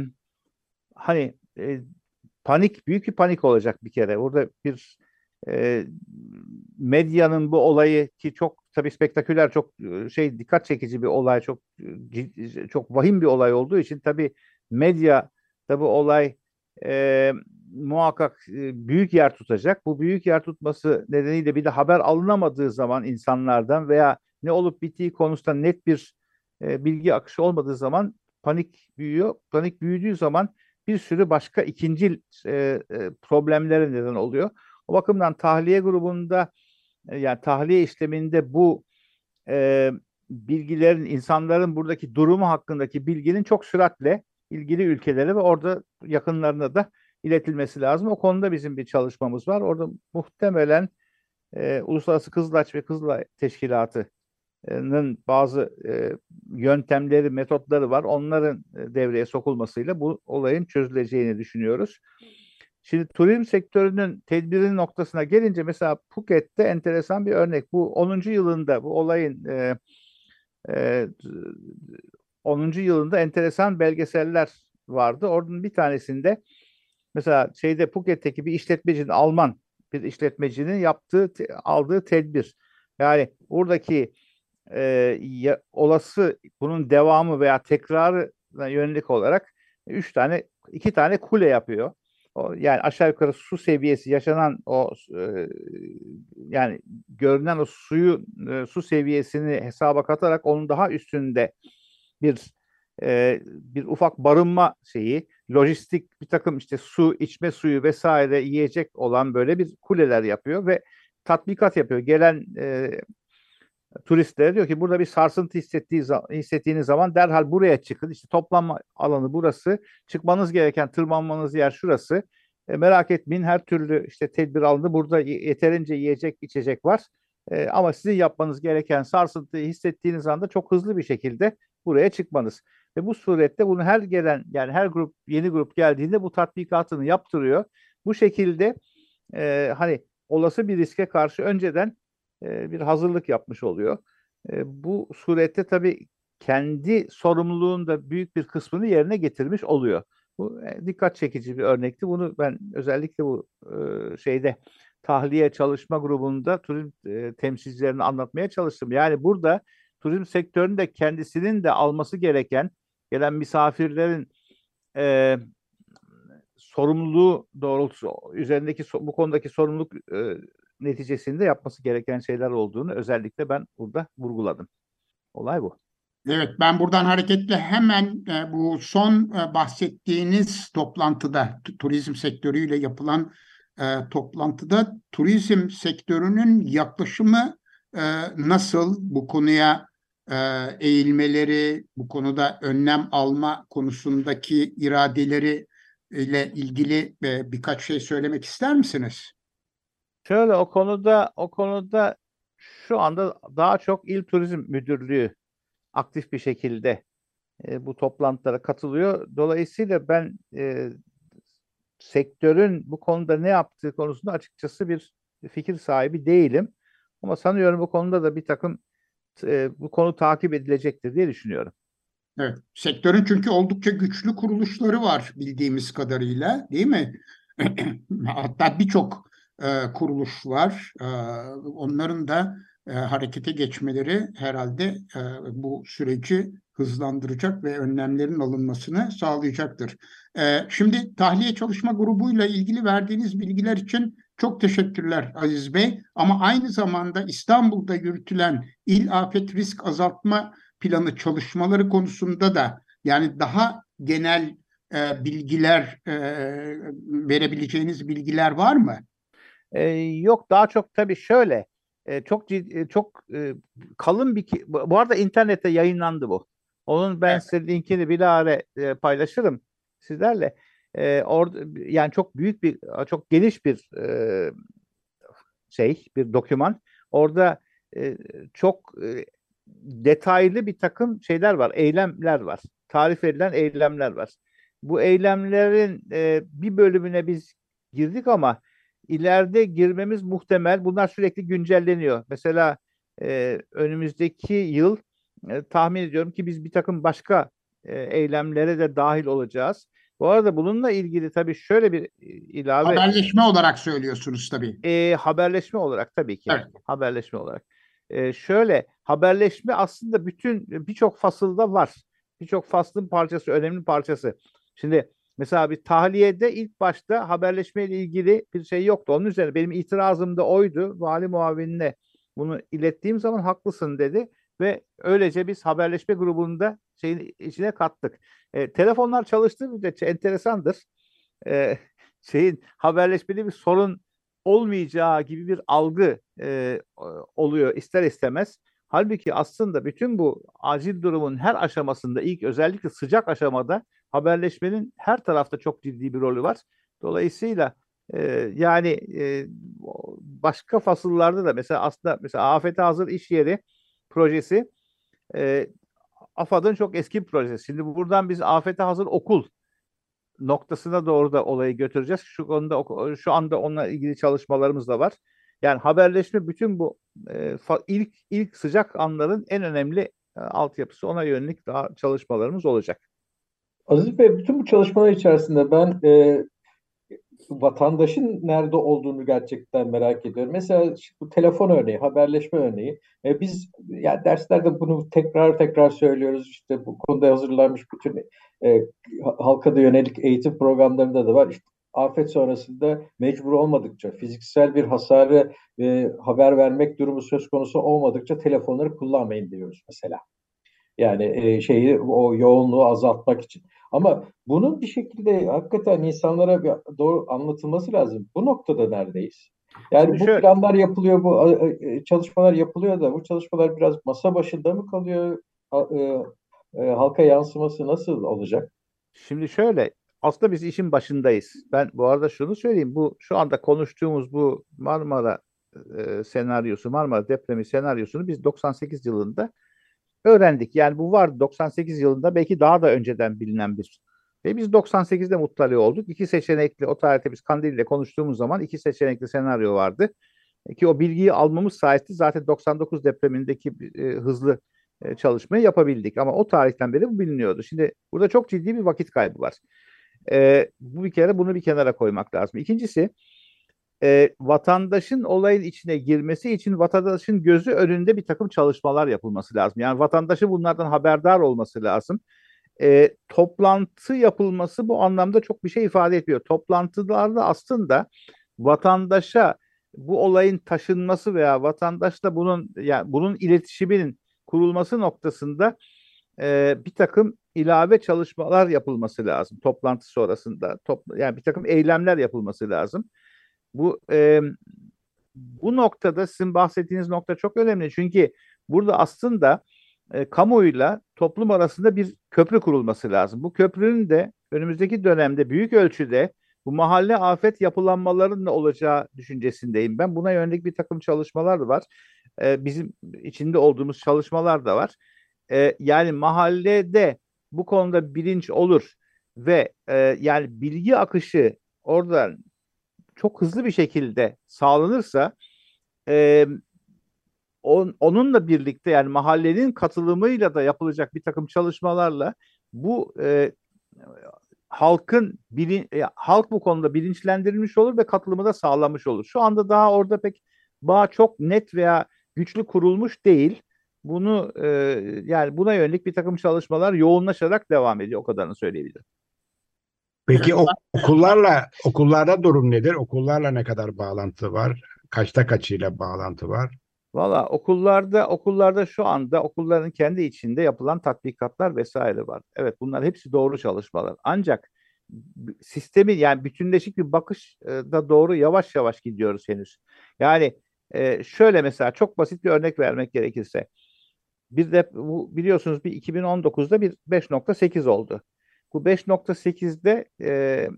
hani e, panik büyük bir panik olacak bir kere. Orada bir e, medyanın bu olayı ki çok tabii spektaküler çok e, şey dikkat çekici bir olay çok e, çok vahim bir olay olduğu için tabii medya da bu olay e, muhakkak büyük yer tutacak. Bu büyük yer tutması nedeniyle bir de haber alınamadığı zaman insanlardan veya ne olup bittiği konusunda net bir e, bilgi akışı olmadığı zaman panik büyüyor. Panik büyüdüğü zaman bir sürü başka ikincil e, e, problemlere neden oluyor. O bakımdan tahliye grubunda e, yani tahliye işleminde bu e, bilgilerin insanların buradaki durumu hakkındaki bilginin çok süratle ilgili ülkelere ve orada yakınlarına da iletilmesi lazım. O konuda bizim bir çalışmamız var. Orada muhtemelen e, Uluslararası Kızılaç ve Kızılay Teşkilatı'nın bazı e, yöntemleri, metotları var. Onların e, devreye sokulmasıyla bu olayın çözüleceğini düşünüyoruz. Şimdi turizm sektörünün tedbiri noktasına gelince mesela Phuket'te enteresan bir örnek. Bu 10. yılında bu olayın e, e, 10. yılında enteresan belgeseller vardı. Oradan bir tanesinde mesela şeyde Phuket'teki bir işletmecinin Alman bir işletmecinin yaptığı aldığı tedbir. Yani buradaki e, ya- olası bunun devamı veya tekrarı yönelik olarak üç tane iki tane kule yapıyor. O, yani aşağı yukarı su seviyesi yaşanan o e, yani görünen o suyu e, su seviyesini hesaba katarak onun daha üstünde bir e, bir ufak barınma şeyi, lojistik bir takım işte su, içme suyu vesaire yiyecek olan böyle bir kuleler yapıyor ve tatbikat yapıyor. Gelen e, turistlere diyor ki burada bir sarsıntı hissettiği hissettiğiniz zaman derhal buraya çıkın. İşte toplanma alanı burası. Çıkmanız gereken tırmanmanız yer şurası. E, merak etmeyin her türlü işte tedbir alındı. Burada yeterince yiyecek içecek var. E, ama sizin yapmanız gereken sarsıntıyı hissettiğiniz anda çok hızlı bir şekilde buraya çıkmanız. Ve bu surette bunu her gelen yani her grup yeni grup geldiğinde bu tatbikatını yaptırıyor. Bu şekilde e, hani olası bir riske karşı önceden bir hazırlık yapmış oluyor. Bu surette tabii kendi sorumluluğun da büyük bir kısmını yerine getirmiş oluyor. Bu dikkat çekici bir örnekti. Bunu ben özellikle bu şeyde tahliye çalışma grubunda turizm e, temsilcilerine anlatmaya çalıştım. Yani burada turizm sektöründe kendisinin de alması gereken gelen misafirlerin e, sorumluluğu doğrultusu üzerindeki bu konudaki sorumluluk e, neticesinde yapması gereken şeyler olduğunu özellikle ben burada vurguladım. Olay bu. Evet, ben buradan hareketle hemen e, bu son e, bahsettiğiniz toplantıda, tu- turizm sektörüyle yapılan e, toplantıda turizm sektörünün yaklaşımı e, nasıl bu konuya e, eğilmeleri, bu konuda önlem alma konusundaki iradeleri ile ilgili e, birkaç şey söylemek ister misiniz? Şöyle o konuda o konuda şu anda daha çok İl Turizm Müdürlüğü aktif bir şekilde e, bu toplantılara katılıyor. Dolayısıyla ben e, sektörün bu konuda ne yaptığı konusunda açıkçası bir fikir sahibi değilim. Ama sanıyorum bu konuda da bir takım e, bu konu takip edilecektir diye düşünüyorum. Evet, sektörün çünkü oldukça güçlü kuruluşları var bildiğimiz kadarıyla, değil mi? Hatta birçok e, kuruluş var. E, onların da e, harekete geçmeleri herhalde bu süreci hızlandıracak ve önlemlerin alınmasını sağlayacaktır. Şimdi tahliye çalışma grubuyla ilgili verdiğiniz bilgiler için çok teşekkürler Aziz Bey. Ama aynı zamanda İstanbul'da yürütülen İl Afet Risk Azaltma planı çalışmaları konusunda da yani daha genel e, bilgiler e, verebileceğiniz bilgiler var mı? E, yok daha çok tabii şöyle e, çok cid- e, çok e, kalın bir ki- bu arada internette yayınlandı bu. Onun ben Evet. size linkini bilahare e, paylaşırım sizlerle. E, orada yani çok büyük bir çok geniş bir e, şey bir doküman. Orada e, çok e, detaylı bir takım şeyler var, eylemler var. Tarif edilen eylemler var. Bu eylemlerin e, bir bölümüne biz girdik ama ileride girmemiz muhtemel. Bunlar sürekli güncelleniyor. Mesela e, önümüzdeki yıl e, tahmin ediyorum ki biz bir takım başka e, eylemlere de dahil olacağız. Bu arada bununla ilgili tabii şöyle bir e, ilave Haberleşme olarak söylüyorsunuz tabii. e, haberleşme olarak tabii ki. Evet. Haberleşme olarak. E, şöyle haberleşme aslında bütün birçok fasılda var. Birçok faslın parçası, önemli parçası. Şimdi mesela bir tahliyede ilk başta haberleşme ile ilgili bir şey yoktu. Onun üzerine benim itirazım da oydu. Vali muavinine bunu ilettiğim zaman haklısın dedi ve öylece biz haberleşme grubunda şeyin içine kattık. E, telefonlar çalıştığı müddetçe enteresandır. E, şeyin haberleşmede bir sorun olmayacağı gibi bir algı e, oluyor ister istemez. Halbuki aslında bütün bu acil durumun her aşamasında ilk özellikle sıcak aşamada haberleşmenin her tarafta çok ciddi bir rolü var. Dolayısıyla e, yani e, başka fasıllarda da mesela aslında mesela afete hazır iş yeri projesi e, AFAD'ın çok eski bir projesi. Şimdi buradan biz afete hazır okul noktasına doğru da olayı götüreceğiz. Şu konuda şu anda onunla ilgili çalışmalarımız da var. Yani haberleşme bütün bu e, ilk ilk sıcak anların en önemli e, altyapısı ona yönelik daha çalışmalarımız olacak. Aziz Bey bütün bu çalışmalar içerisinde ben e, vatandaşın nerede olduğunu gerçekten merak ediyorum. Mesela bu telefon örneği, haberleşme örneği. E, biz yani derslerde bunu tekrar tekrar söylüyoruz. İşte bu konuda hazırlanmış bütün e, halka da yönelik eğitim programlarında da var. İşte afet sonrasında mecbur olmadıkça, fiziksel bir hasarı e, haber vermek durumu söz konusu olmadıkça telefonları kullanmayın diyoruz mesela. Yani e, şeyi o yoğunluğu azaltmak için. Ama bunun bir şekilde hakikaten insanlara bir doğru anlatılması lazım. Bu noktada neredeyiz? Yani bu planlar yapılıyor, bu e, çalışmalar yapılıyor da bu çalışmalar biraz masa başında mı kalıyor? E, e, halka yansıması nasıl olacak? Şimdi şöyle aslında biz işin başındayız. Ben bu arada şunu söyleyeyim. Bu şu anda konuştuğumuz bu Marmara e, senaryosu, Marmara depremi senaryosunu biz 98 yılında öğrendik. Yani bu var 98 yılında belki daha da önceden bilinen bir ve biz 98'de muttali olduk. İki seçenekli o tarihte biz Kandil ile konuştuğumuz zaman iki seçenekli senaryo vardı. E, Ki o bilgiyi almamız sayesinde zaten 99 depremindeki e, hızlı e, çalışmayı yapabildik. Ama o tarihten beri bu biliniyordu. Şimdi burada çok ciddi bir vakit kaybı var. E, bu bir kere bunu bir kenara koymak lazım. İkincisi e, vatandaşın olayın içine girmesi için vatandaşın gözü önünde bir takım çalışmalar yapılması lazım. Yani vatandaşın bunlardan haberdar olması lazım. E, toplantı yapılması bu anlamda çok bir şey ifade etmiyor. Toplantılarda aslında vatandaşa bu olayın taşınması veya vatandaşla bunun yani bunun iletişiminin kurulması noktasında e, bir takım ilave çalışmalar yapılması lazım toplantı sonrasında. Top, yani bir takım eylemler yapılması lazım. Bu e, bu noktada sizin bahsettiğiniz nokta çok önemli. Çünkü burada aslında e, kamuoyuyla toplum arasında bir köprü kurulması lazım. Bu köprünün de önümüzdeki dönemde büyük ölçüde bu mahalle afet yapılanmalarının da olacağı düşüncesindeyim. Ben buna yönelik bir takım çalışmalar da var. E, bizim içinde olduğumuz çalışmalar da var. E, yani mahallede bu konuda bilinç olur ve e, yani bilgi akışı orada çok hızlı bir şekilde sağlanırsa e, on, onunla birlikte yani mahallenin katılımıyla da yapılacak bir takım çalışmalarla bu e, halkın bilin, e, halk bu konuda bilinçlendirilmiş olur ve katılımı da sağlanmış olur. Şu anda daha orada pek bağ çok net veya güçlü kurulmuş değil. Bunu e, yani buna yönelik bir takım çalışmalar yoğunlaşarak devam ediyor. O kadarını söyleyebilirim. Peki o- okullarla okullarda durum nedir? Okullarla ne kadar bağlantı var? Kaçta kaçıyla bağlantı var? Valla okullarda okullarda şu anda okulların kendi içinde yapılan tatbikatlar vesaire var. Evet bunlar hepsi doğru çalışmalar. Ancak sistemi yani bütünleşik bir bakış e, da doğru yavaş yavaş gidiyoruz henüz. Yani e, şöyle mesela çok basit bir örnek vermek gerekirse. Bir de bu biliyorsunuz bir 2019'da bir 5.8 oldu. Bu 5.8'de e,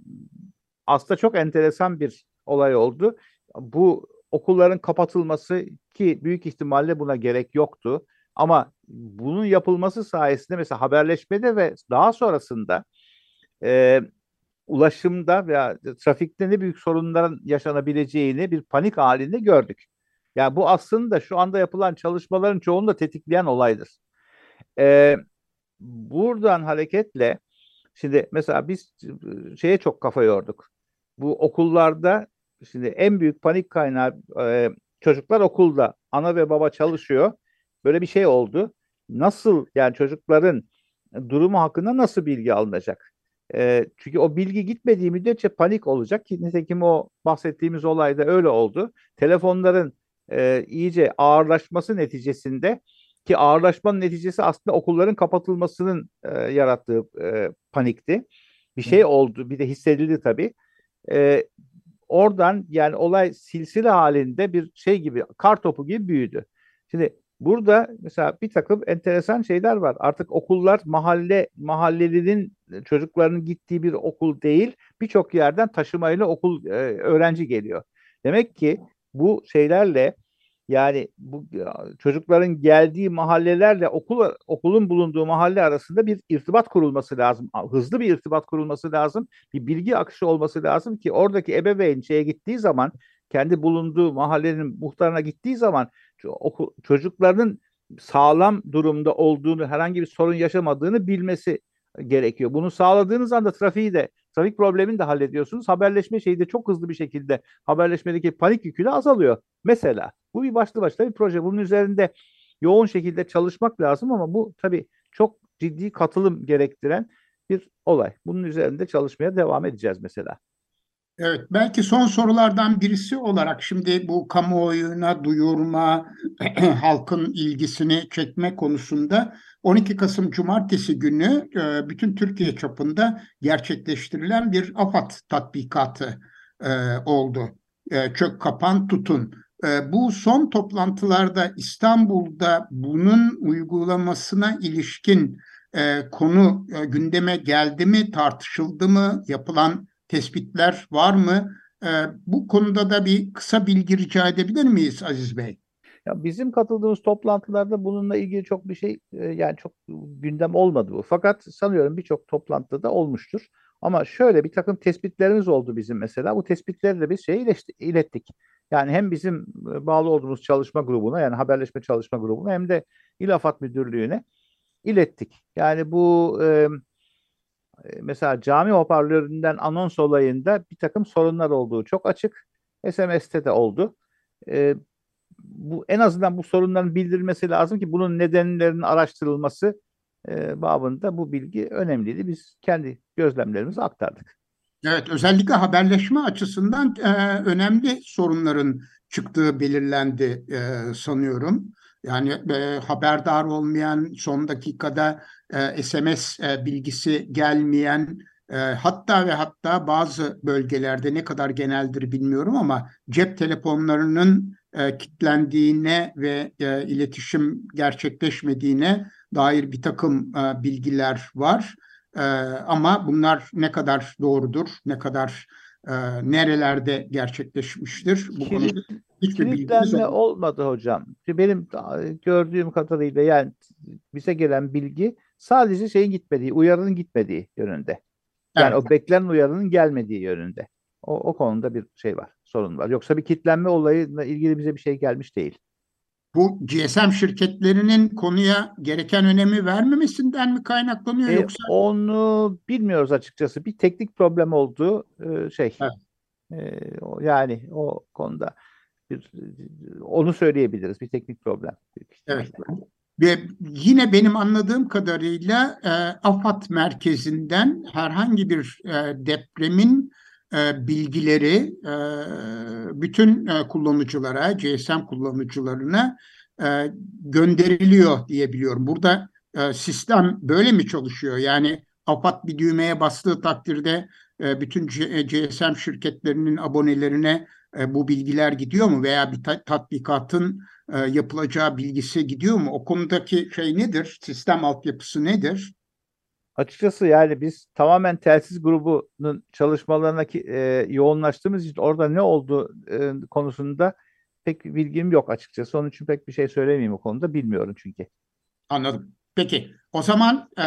aslında çok enteresan bir olay oldu. Bu okulların kapatılması ki büyük ihtimalle buna gerek yoktu. Ama bunun yapılması sayesinde mesela haberleşmede ve daha sonrasında e, ulaşımda veya trafikte ne büyük sorunların yaşanabileceğini bir panik halinde gördük. Yani bu aslında şu anda yapılan çalışmaların çoğunu da tetikleyen olaydır. E, buradan hareketle Şimdi mesela biz şeye çok kafa yorduk. Bu okullarda şimdi en büyük panik kaynağı çocuklar okulda. Ana ve baba çalışıyor. Böyle bir şey oldu. Nasıl yani çocukların durumu hakkında nasıl bilgi alınacak? Çünkü o bilgi gitmediği müddetçe panik olacak ki nitekim o bahsettiğimiz olayda öyle oldu. Telefonların iyice ağırlaşması neticesinde ki ağırlaşmanın neticesi aslında okulların kapatılmasının e, yarattığı e, panikti. Bir şey oldu, bir de hissedildi tabii. E, oradan yani olay silsile halinde bir şey gibi, kar topu gibi büyüdü. Şimdi burada mesela bir takım enteresan şeyler var. Artık okullar mahalle mahallelinin çocuklarının gittiği bir okul değil, birçok yerden taşımayla okul e, öğrenci geliyor. Demek ki bu şeylerle yani bu çocukların geldiği mahallelerle okul okulun bulunduğu mahalle arasında bir irtibat kurulması lazım. Hızlı bir irtibat kurulması lazım. Bir bilgi akışı olması lazım ki oradaki ebeveyn şeye gittiği zaman kendi bulunduğu mahallenin muhtarına gittiği zaman çocuklarının sağlam durumda olduğunu, herhangi bir sorun yaşamadığını bilmesi gerekiyor. Bunu sağladığınız anda trafiği de, trafik problemini de hallediyorsunuz. Haberleşme şeyi de çok hızlı bir şekilde haberleşmedeki panik yükü de azalıyor. Mesela bu bir başlı başına bir proje. Bunun üzerinde yoğun şekilde çalışmak lazım ama bu tabii çok ciddi katılım gerektiren bir olay. Bunun üzerinde çalışmaya devam edeceğiz mesela. Evet, belki son sorulardan birisi olarak şimdi bu kamuoyuna duyurma, halkın ilgisini çekme konusunda 12 Kasım Cumartesi günü e, bütün Türkiye çapında gerçekleştirilen bir AFAD tatbikatı e, oldu. E, çök kapan tutun. Bu son toplantılarda İstanbul'da bunun uygulamasına ilişkin konu gündeme geldi mi, tartışıldı mı, yapılan tespitler var mı? Bu konuda da bir kısa bilgi rica edebilir miyiz Aziz Bey? Ya bizim katıldığımız toplantılarda bununla ilgili çok bir şey yani çok gündem olmadı bu. Fakat sanıyorum birçok toplantıda olmuştur. Ama şöyle bir takım tespitlerimiz oldu bizim mesela. Bu tespitleri de biz şey ilettik. Yani hem bizim bağlı olduğumuz çalışma grubuna yani haberleşme çalışma grubuna hem de İlafat Müdürlüğü'ne ilettik. Yani bu e, mesela cami hoparlöründen anons olayında bir takım sorunlar olduğu çok açık. SMS'te de oldu. E, bu en azından bu sorunların bildirilmesi lazım ki bunun nedenlerinin araştırılması e, babında bu bilgi önemliydi. Biz kendi gözlemlerimizi aktardık. Evet, özellikle haberleşme açısından e, önemli sorunların çıktığı belirlendi e, sanıyorum. Yani e, haberdar olmayan, son dakikada e, SMS e, bilgisi gelmeyen, e, hatta ve hatta bazı bölgelerde ne kadar geneldir bilmiyorum ama cep telefonlarının e, kitlendiğine ve e, iletişim gerçekleşmediğine dair bir takım e, bilgiler var. E, ama bunlar ne kadar doğrudur, ne kadar e, nerelerde gerçekleşmiştir bu Kilit, konuda hiçbir bilgimiz olmadı hocam. Benim gördüğüm kadarıyla yani bize gelen bilgi sadece şeyin gitmediği, uyarının gitmediği yönünde. Yani evet. o beklenen uyarının gelmediği yönünde. O, o konuda bir şey var, sorun var. Yoksa bir kitlenme olayıyla ilgili bize bir şey gelmiş değil. Bu GSM şirketlerinin konuya gereken önemi vermemesinden mi kaynaklanıyor e, yoksa? Onu bilmiyoruz açıkçası. Bir teknik problem olduğu e, şey. Evet. E, yani o konuda bir onu söyleyebiliriz. Bir teknik problem. Evet. Ve yine benim anladığım kadarıyla e, AFAD merkezinden herhangi bir e, depremin bilgileri e, bütün e, kullanıcılara, GSM kullanıcılarına e, gönderiliyor diye biliyorum. Burada e, sistem böyle mi çalışıyor? Yani AFAD bir düğmeye bastığı takdirde e, bütün GSM şirketlerinin abonelerine e, bu bilgiler gidiyor mu? Veya bir ta, tatbikatın e, yapılacağı bilgisi gidiyor mu? O konudaki şey nedir? Sistem altyapısı nedir? Açıkçası yani biz tamamen telsiz grubunun çalışmalarına ki, e, yoğunlaştığımız için orada ne oldu e, konusunda pek bilgim yok açıkçası. Onun için pek bir şey söylemeyeyim o konuda. Bilmiyorum çünkü. Anladım. Peki o zaman e,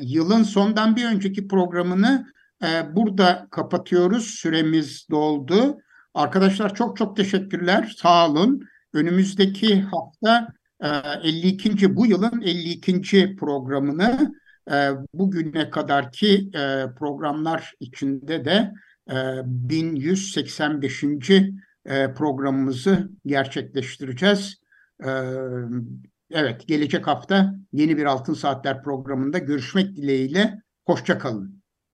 yılın sondan bir önceki programını e, burada kapatıyoruz. Süremiz doldu. Arkadaşlar çok çok teşekkürler. Sağ olun. Önümüzdeki hafta 52. E, bu yılın 52. programını E, bugüne kadarki e, programlar içinde de e, 1185. E, programımızı gerçekleştireceğiz. E, evet, gelecek hafta yeni bir Altın Saatler programında görüşmek dileğiyle. Hoşça kalın.